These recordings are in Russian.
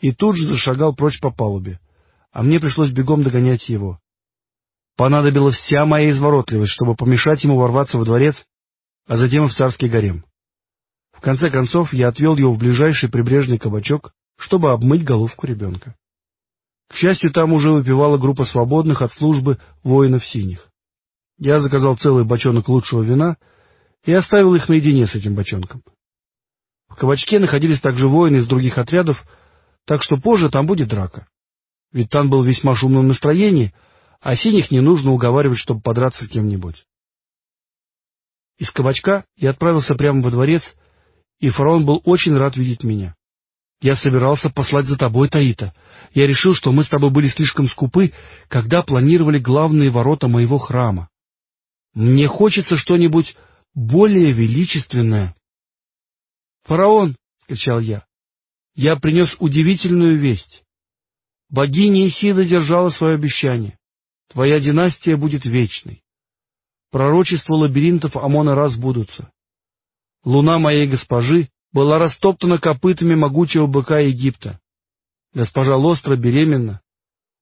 и тут же зашагал прочь по палубе, а мне пришлось бегом догонять его. Понадобилась вся моя изворотливость, чтобы помешать ему ворваться во дворец, а затем и в царский гарем. В конце концов, я отвел его в ближайший прибрежный кабачок, чтобы обмыть головку ребенка. К счастью, там уже выпивала группа свободных от службы воинов синих. Я заказал целый бочонок лучшего вина и оставил их наедине с этим бочонком. В кабачке находились также воины из других отрядов, так что позже там будет драка. Ведь Тан был в весьма шумном настроении, а синих не нужно уговаривать, чтобы подраться с кем-нибудь. Из кабачка я отправился прямо во дворец, и фараон был очень рад видеть меня. Я собирался послать за тобой, Таита. Я решил, что мы с тобой были слишком скупы, когда планировали главные ворота моего храма. Мне хочется что-нибудь более величественное. «Фараон!» — скричал я. «Я принес удивительную весть. Богиня Исида держала свое обещание. Твоя династия будет вечной. Пророчества лабиринтов Амона разбудутся. Луна моей госпожи была растоптана копытами могучего быка Египта. Госпожа Лостра беременна,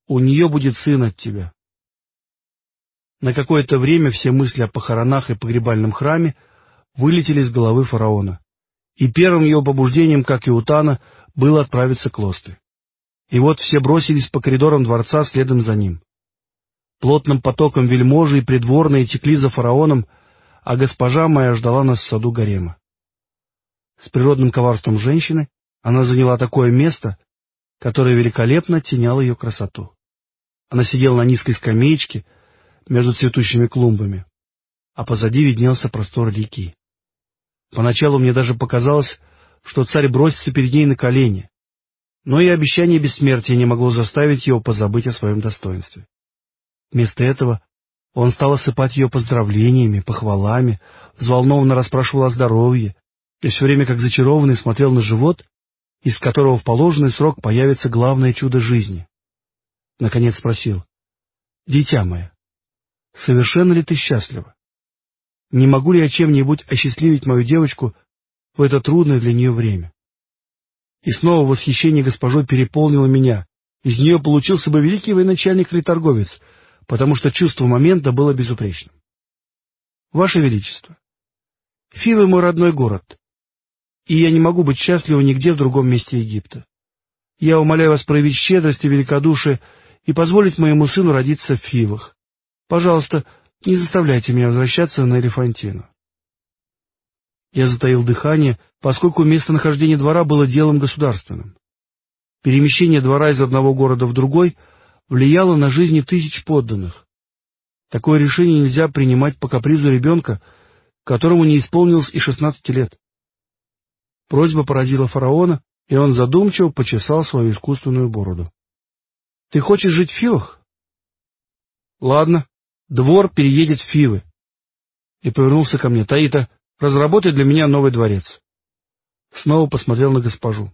у нее будет сын от тебя. На какое-то время все мысли о похоронах и погребальном храме вылетели из головы фараона, и первым его побуждением, как и у Тана, было отправиться к Лосты. И вот все бросились по коридорам дворца следом за ним. Плотным потоком вельможи и придворные текли за фараоном, а госпожа моя ждала нас в саду гарема. С природным коварством женщины она заняла такое место, которое великолепно оттеняло ее красоту. Она сидела на низкой скамеечке между цветущими клумбами, а позади виднелся простор реки. Поначалу мне даже показалось, что царь бросится перед ней на колени, но и обещание бессмертия не могло заставить его позабыть о своем достоинстве. Вместо этого он стал осыпать ее поздравлениями, похвалами, взволнованно расспрашивал о здоровье, и все время как зачарованный смотрел на живот, из которого в положенный срок появится главное чудо жизни. Наконец спросил, «Дитя мое, совершенно ли ты счастлива? Не могу ли я чем-нибудь осчастливить мою девочку в это трудное для нее время?» И снова восхищение госпожой переполнило меня. Из нее получился бы великий военачальник или торговец, потому что чувство момента было безупречным. Ваше Величество, Фивы мой родной город, и я не могу быть счастлива нигде в другом месте Египта. Я умоляю вас проявить щедрость и великодушие и позволить моему сыну родиться в Фивах. Пожалуйста, не заставляйте меня возвращаться на Элефантину. Я затаил дыхание, поскольку местонахождение двора было делом государственным. Перемещение двора из одного города в другой влияло на жизни тысяч подданных. Такое решение нельзя принимать по капризу ребенка, которому не исполнилось и шестнадцати лет. Просьба поразила фараона, и он задумчиво почесал свою искусственную бороду. — Ты хочешь жить в Фивах? — Ладно, двор переедет в Фивы. И повернулся ко мне. — Таита, разработай для меня новый дворец. Снова посмотрел на госпожу.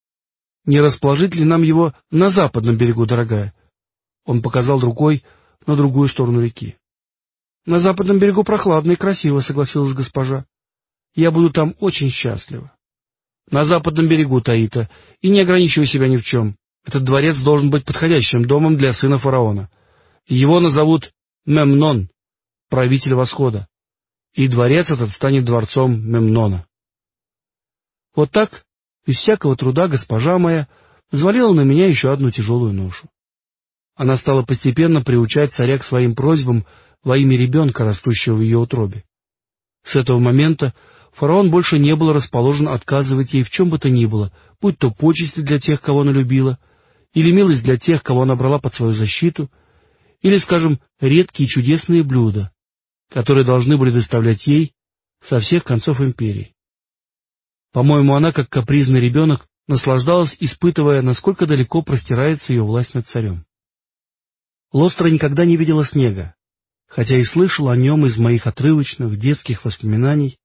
— Не расположить ли нам его на западном берегу, дорогая? Он показал рукой на другую сторону реки. — На западном берегу прохладно и красиво, — согласилась госпожа. — Я буду там очень счастлива на западном берегу Таита, и не ограничивай себя ни в чем. Этот дворец должен быть подходящим домом для сына фараона. Его назовут Мемнон, правитель восхода, и дворец этот станет дворцом Мемнона. Вот так, без всякого труда, госпожа моя взвалила на меня еще одну тяжелую ношу. Она стала постепенно приучать царя к своим просьбам во имя ребенка, растущего в ее утробе. С этого момента Фараон больше не был расположен отказывать ей в чем бы то ни было, будь то почести для тех, кого она любила, или милость для тех, кого она брала под свою защиту, или, скажем, редкие чудесные блюда, которые должны были доставлять ей со всех концов империи. По-моему, она, как капризный ребенок, наслаждалась, испытывая, насколько далеко простирается ее власть над царем. Лостра никогда не видела снега, хотя и слышала о нем из моих отрывочных детских воспоминаний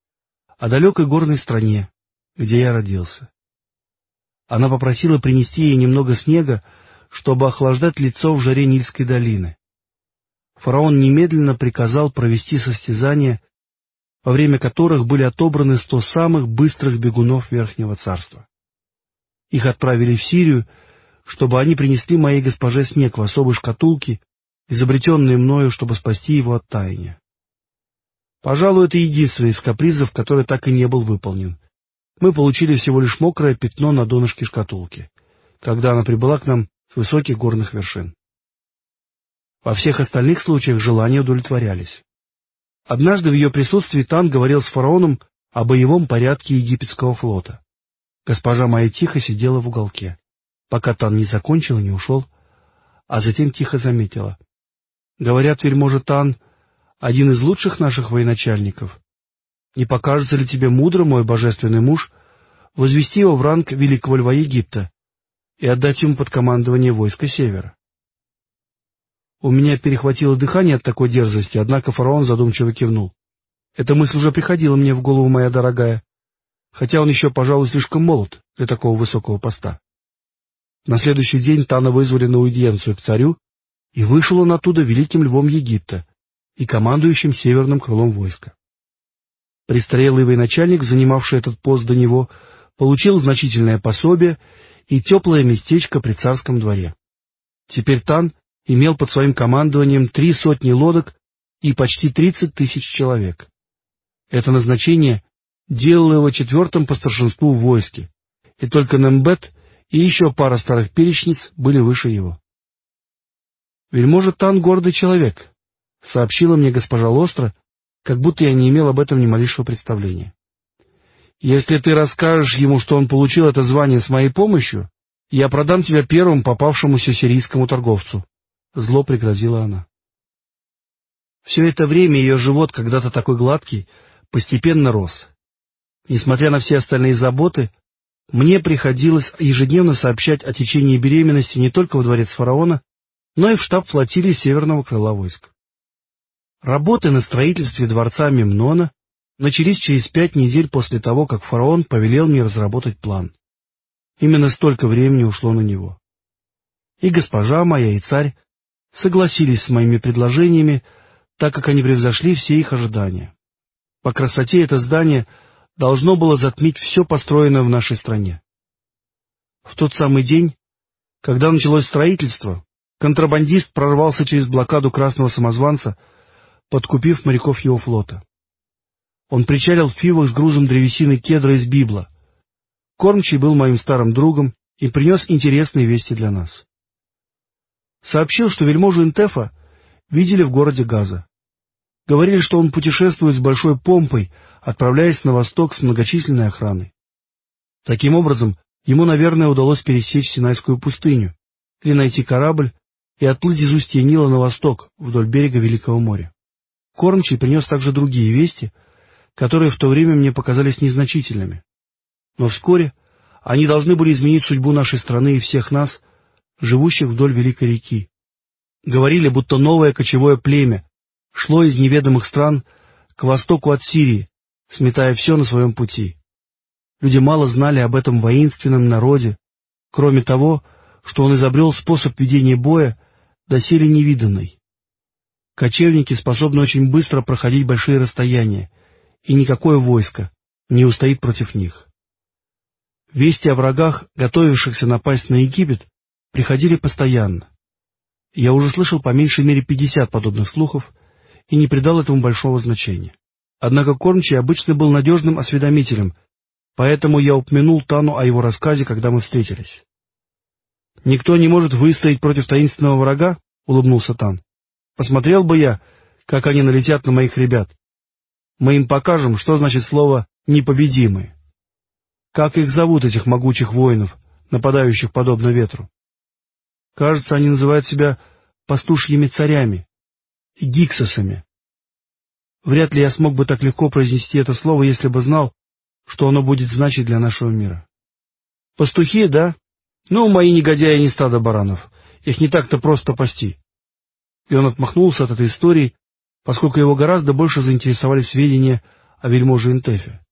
о далекой горной стране, где я родился. Она попросила принести ей немного снега, чтобы охлаждать лицо в жаре Нильской долины. Фараон немедленно приказал провести состязания, во время которых были отобраны сто самых быстрых бегунов Верхнего Царства. Их отправили в Сирию, чтобы они принесли моей госпоже снег в особой шкатулке, изобретенной мною, чтобы спасти его от таяния. Пожалуй, это единственный из капризов, который так и не был выполнен. Мы получили всего лишь мокрое пятно на донышке шкатулки, когда она прибыла к нам с высоких горных вершин. Во всех остальных случаях желания удовлетворялись. Однажды в ее присутствии Тан говорил с фараоном о боевом порядке египетского флота. Госпожа моя тихо сидела в уголке, пока Тан не закончил и не ушел, а затем тихо заметила. Говорят, вельможа Тан — один из лучших наших военачальников. Не покажется ли тебе мудро, мой божественный муж, возвести его в ранг великого льва Египта и отдать ему под командование войска Севера? У меня перехватило дыхание от такой дерзости, однако фараон задумчиво кивнул. Эта мысль уже приходила мне в голову, моя дорогая, хотя он еще, пожалуй, слишком молод для такого высокого поста. На следующий день Тана вызвали на аудиенцию к царю, и вышел он оттуда великим львом Египта и командующим северным крылом войска. Престарелый военачальник, занимавший этот пост до него, получил значительное пособие и теплое местечко при царском дворе. Теперь Тан имел под своим командованием три сотни лодок и почти тридцать тысяч человек. Это назначение делало его четвертым по старшинству в войске, и только Нембет и еще пара старых перечниц были выше его. «Вельможа Тан гордый человек», — сообщила мне госпожа Лостро, как будто я не имел об этом ни малейшего представления. «Если ты расскажешь ему, что он получил это звание с моей помощью, я продам тебя первому попавшемуся сирийскому торговцу», — зло пригрозила она. Все это время ее живот, когда-то такой гладкий, постепенно рос. Несмотря на все остальные заботы, мне приходилось ежедневно сообщать о течении беременности не только во дворец фараона, но и в штаб флотилии Северного крыла войск. Работы на строительстве дворца Мемнона начались через пять недель после того, как фараон повелел мне разработать план. Именно столько времени ушло на него. И госпожа моя, и царь согласились с моими предложениями, так как они превзошли все их ожидания. По красоте это здание должно было затмить все построенное в нашей стране. В тот самый день, когда началось строительство, контрабандист прорвался через блокаду красного самозванца, подкупив моряков его флота. Он причалил в Фивах с грузом древесины кедра из Библа. Кормчий был моим старым другом и принес интересные вести для нас. Сообщил, что вельможу Интефа видели в городе Газа. Говорили, что он путешествует с большой помпой, отправляясь на восток с многочисленной охраной. Таким образом, ему, наверное, удалось пересечь Синайскую пустыню или найти корабль и отплыть из устья Нила на восток, вдоль берега Великого моря. Кормчий принес также другие вести, которые в то время мне показались незначительными. Но вскоре они должны были изменить судьбу нашей страны и всех нас, живущих вдоль Великой реки. Говорили, будто новое кочевое племя шло из неведомых стран к востоку от Сирии, сметая все на своем пути. Люди мало знали об этом воинственном народе, кроме того, что он изобрел способ ведения боя, доселе невиданный. Кочевники способны очень быстро проходить большие расстояния, и никакое войско не устоит против них. Вести о врагах, готовившихся напасть на Египет, приходили постоянно. Я уже слышал по меньшей мере пятьдесят подобных слухов и не придал этому большого значения. Однако Кормчий обычно был надежным осведомителем, поэтому я упомянул Тану о его рассказе, когда мы встретились. «Никто не может выстоять против таинственного врага?» — улыбнулся Тан. «Посмотрел бы я, как они налетят на моих ребят. Мы им покажем, что значит слово «непобедимые». Как их зовут, этих могучих воинов, нападающих подобно ветру? Кажется, они называют себя пастушьими царями, гиксосами. Вряд ли я смог бы так легко произнести это слово, если бы знал, что оно будет значить для нашего мира. Пастухи, да? Ну, мои негодяи не стадо баранов. Их не так-то просто пасти. И он отмахнулся от этой истории, поскольку его гораздо больше заинтересовали сведения о вельможе Интефе.